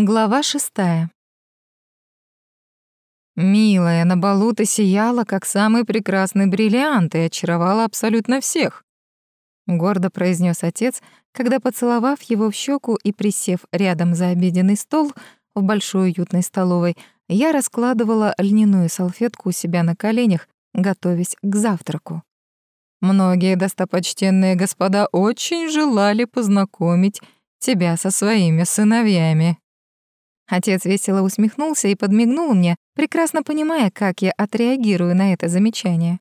Глава шестая. «Милая, на балу ты сияла, как самый прекрасный бриллиант, и очаровала абсолютно всех», — гордо произнес отец, когда, поцеловав его в щеку и присев рядом за обеденный стол в большой уютной столовой, я раскладывала льняную салфетку у себя на коленях, готовясь к завтраку. Многие достопочтенные господа очень желали познакомить тебя со своими сыновьями. Отец весело усмехнулся и подмигнул мне, прекрасно понимая, как я отреагирую на это замечание.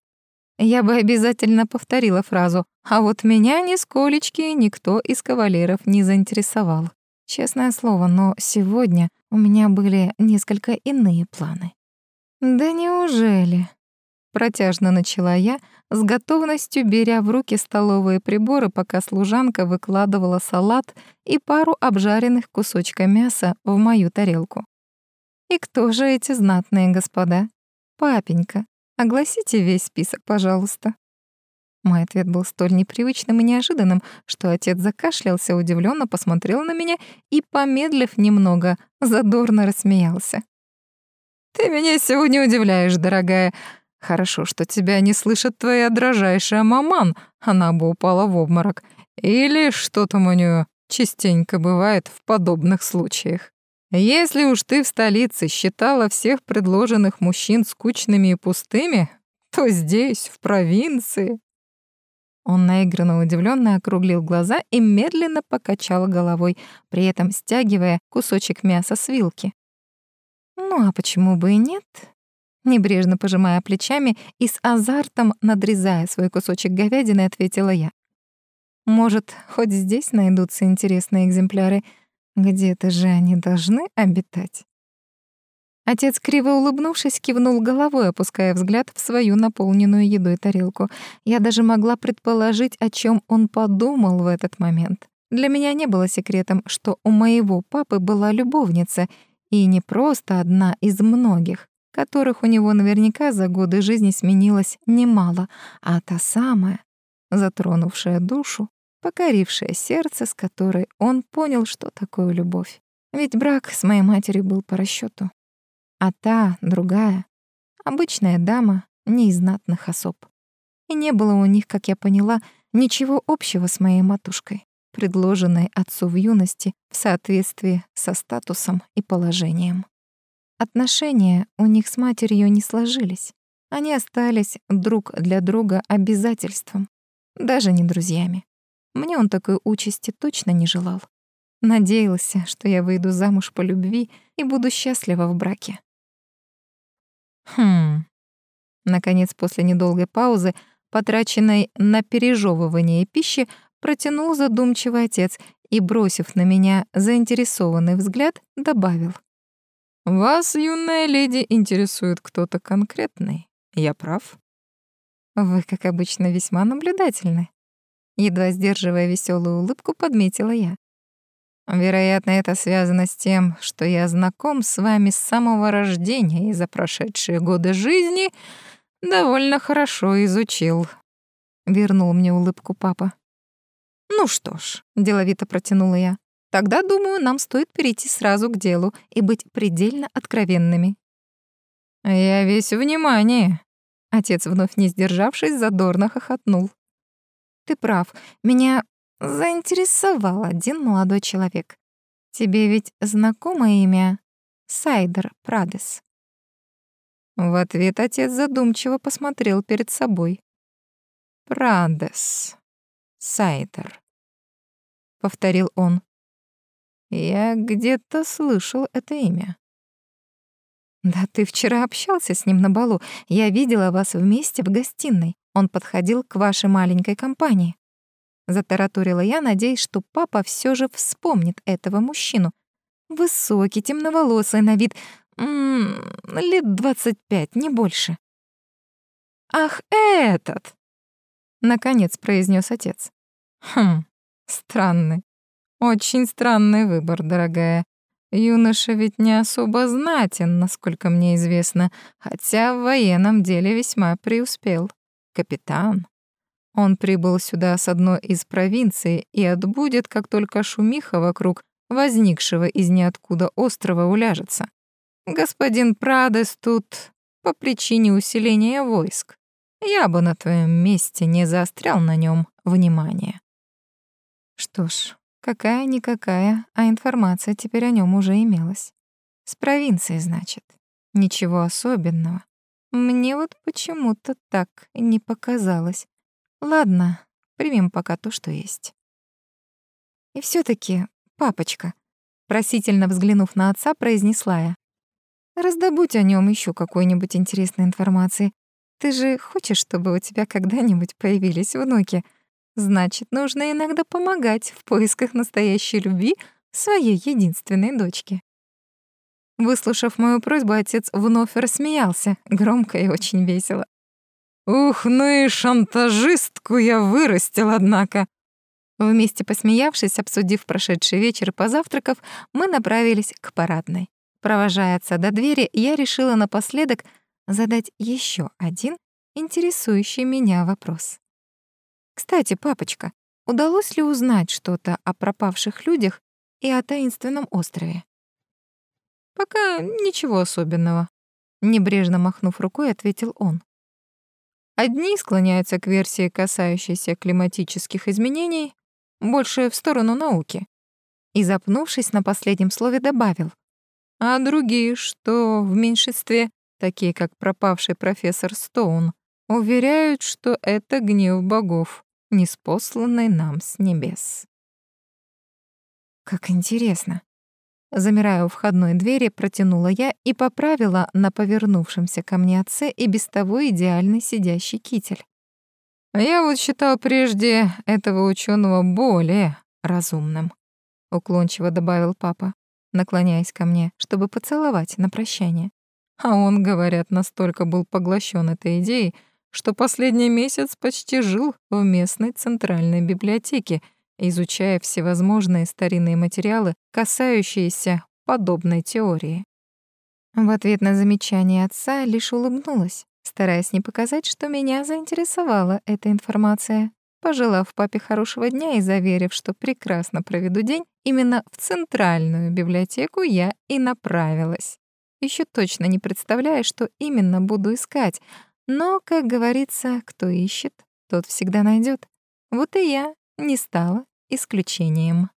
Я бы обязательно повторила фразу «А вот меня нисколечки никто из кавалеров не заинтересовал». Честное слово, но сегодня у меня были несколько иные планы. «Да неужели?» Протяжно начала я, с готовностью беря в руки столовые приборы, пока служанка выкладывала салат и пару обжаренных кусочка мяса в мою тарелку. «И кто же эти знатные господа? Папенька, огласите весь список, пожалуйста». Мой ответ был столь непривычным и неожиданным, что отец закашлялся, удивленно посмотрел на меня и, помедлив немного, задорно рассмеялся. «Ты меня сегодня удивляешь, дорогая. Хорошо, что тебя не слышит твоя дрожайшая маман, она бы упала в обморок. Или что там у нее частенько бывает в подобных случаях. Если уж ты в столице считала всех предложенных мужчин скучными и пустыми, то здесь, в провинции... Он наигранно удивленно округлил глаза и медленно покачал головой, при этом стягивая кусочек мяса с вилки. «Ну а почему бы и нет? Небрежно пожимая плечами и с азартом надрезая свой кусочек говядины, ответила я. Может, хоть здесь найдутся интересные экземпляры. Где-то же они должны обитать. Отец, криво улыбнувшись, кивнул головой, опуская взгляд в свою наполненную едой тарелку. Я даже могла предположить, о чем он подумал в этот момент. Для меня не было секретом, что у моего папы была любовница, и не просто одна из многих которых у него наверняка за годы жизни сменилось немало, а та самая, затронувшая душу, покорившая сердце, с которой он понял, что такое любовь. Ведь брак с моей матерью был по расчету, а та, другая, обычная дама, не из знатных особ. И не было у них, как я поняла, ничего общего с моей матушкой, предложенной отцу в юности в соответствии со статусом и положением. Отношения у них с матерью не сложились. Они остались друг для друга обязательством, даже не друзьями. Мне он такой участи точно не желал. Надеялся, что я выйду замуж по любви и буду счастлива в браке. Хм. Наконец, после недолгой паузы, потраченной на пережевывание пищи, протянул задумчивый отец и, бросив на меня заинтересованный взгляд, добавил — вас, юная леди, интересует кто-то конкретный. Я прав? Вы, как обычно, весьма наблюдательны. Едва сдерживая веселую улыбку, подметила я. Вероятно, это связано с тем, что я знаком с вами с самого рождения и за прошедшие годы жизни довольно хорошо изучил. Вернул мне улыбку папа. Ну что ж, деловито протянула я. Тогда, думаю, нам стоит перейти сразу к делу и быть предельно откровенными. Я весь внимание. Отец, вновь не сдержавшись, задорно хохотнул. Ты прав. Меня заинтересовал один молодой человек. Тебе ведь знакомое имя Сайдер Прадес. В ответ отец задумчиво посмотрел перед собой. Прадес. Сайдер. Повторил он. Я где-то слышал это имя. Да ты вчера общался с ним на балу. Я видела вас вместе в гостиной. Он подходил к вашей маленькой компании. Затараторила я, надеясь, что папа все же вспомнит этого мужчину. Высокий, темноволосый на вид, м -м, лет двадцать пять, не больше. «Ах, этот!» — наконец произнес отец. «Хм, странный. Очень странный выбор, дорогая. Юноша ведь не особо знатен, насколько мне известно, хотя в военном деле весьма преуспел. Капитан. Он прибыл сюда с одной из провинций и отбудет, как только шумиха вокруг возникшего из ниоткуда острова уляжется. Господин Прадес тут по причине усиления войск. Я бы на твоем месте не заострял на нем внимание. Что ж, какая-никакая, а информация теперь о нем уже имелась. С провинции, значит. Ничего особенного. Мне вот почему-то так не показалось. Ладно, примем пока то, что есть. И все таки папочка, просительно взглянув на отца, произнесла я. Раздобудь о нем еще какой-нибудь интересной информации. Ты же хочешь, чтобы у тебя когда-нибудь появились внуки? Значит, нужно иногда помогать в поисках настоящей любви своей единственной дочке. Выслушав мою просьбу, отец вновь рассмеялся, громко и очень весело. «Ух, ну и шантажистку я вырастил, однако!» Вместе посмеявшись, обсудив прошедший вечер и позавтракав, мы направились к парадной. Провожая отца до двери, я решила напоследок задать еще один интересующий меня вопрос. «Кстати, папочка, удалось ли узнать что-то о пропавших людях и о таинственном острове?» «Пока ничего особенного», — небрежно махнув рукой, ответил он. Одни склоняются к версии, касающейся климатических изменений, больше в сторону науки. И, запнувшись на последнем слове, добавил. А другие, что в меньшинстве, такие как пропавший профессор Стоун, уверяют, что это гнев богов, неспосланный нам с небес. Как интересно. Замирая у входной двери, протянула я и поправила на повернувшемся ко мне отце и без того идеальный сидящий китель. «Я вот считал прежде этого ученого более разумным», — уклончиво добавил папа, наклоняясь ко мне, чтобы поцеловать на прощание. А он, говорят, настолько был поглощен этой идеей, что последний месяц почти жил в местной центральной библиотеке — изучая всевозможные старинные материалы, касающиеся подобной теории. В ответ на замечание отца лишь улыбнулась, стараясь не показать, что меня заинтересовала эта информация. Пожелав папе хорошего дня и заверив, что прекрасно проведу день, именно в центральную библиотеку я и направилась. Еще точно не представляя, что именно буду искать, но, как говорится, кто ищет, тот всегда найдет. Вот и я не стала исключением.